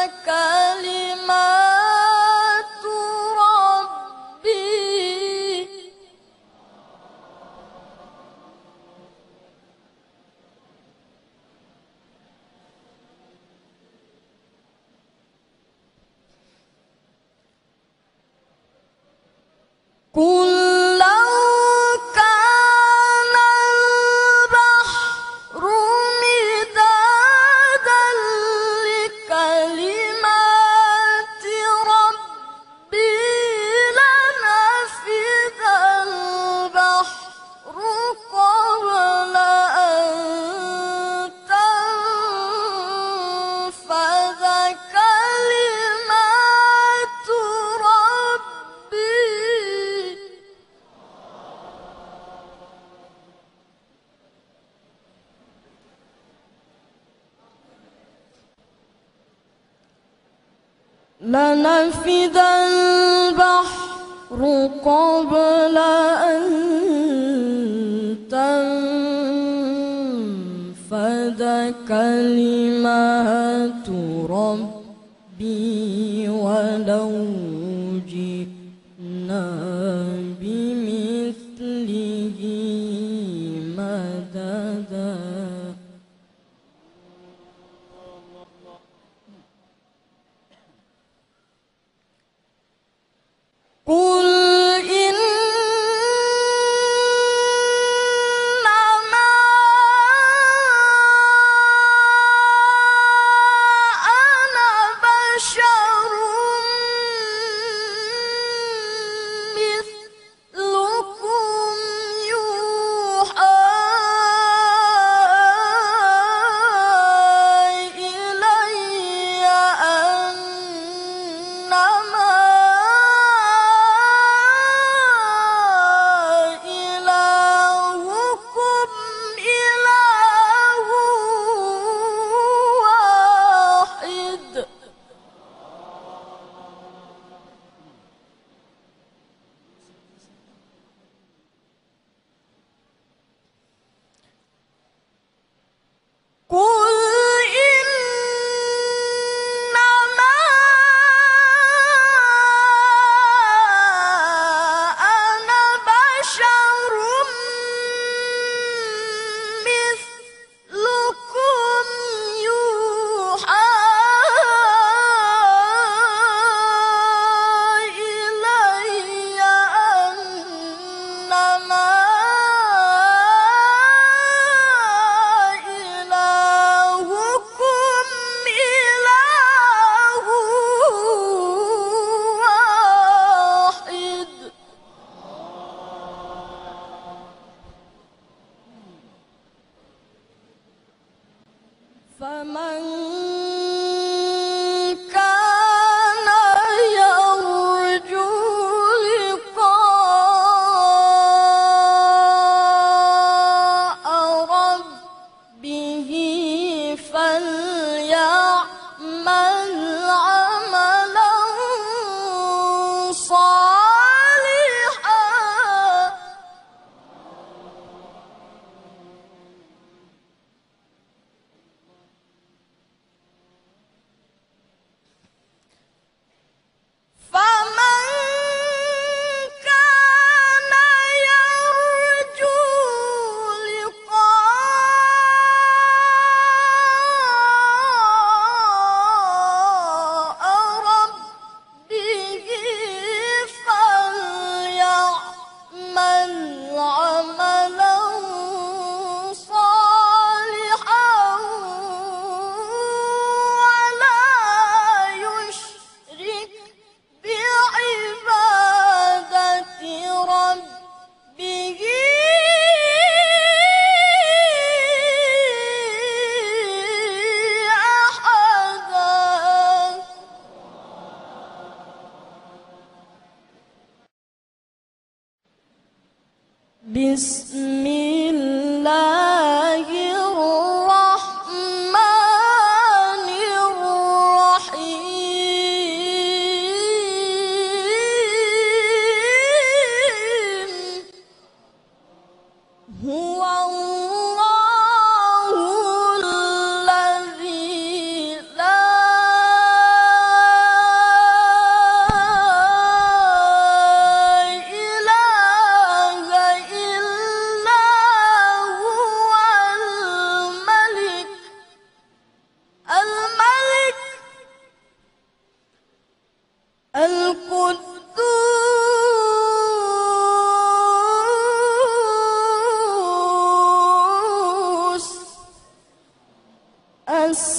Lord God. لنفد البحر قبل أن تنفد كلمات ربي. فمن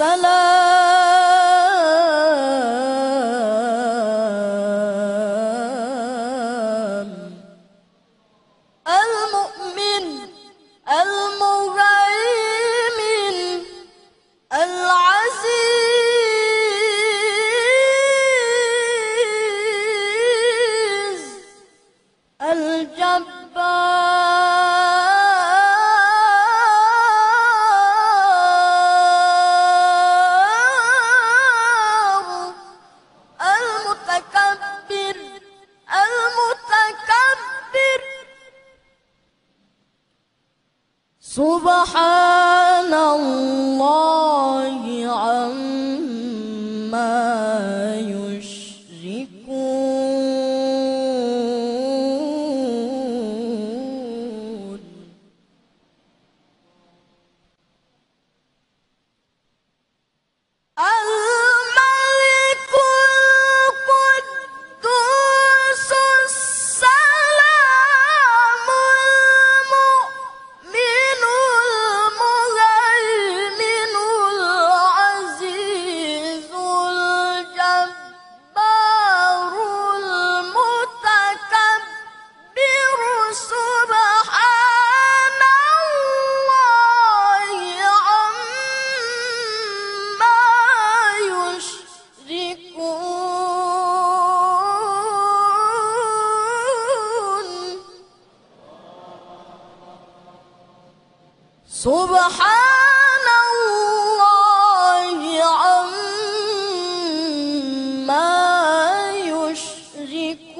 salam سبحان الله سبحان الله عما يشركون.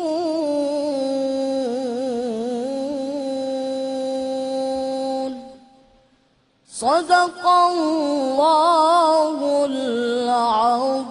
صدق الله العظيم.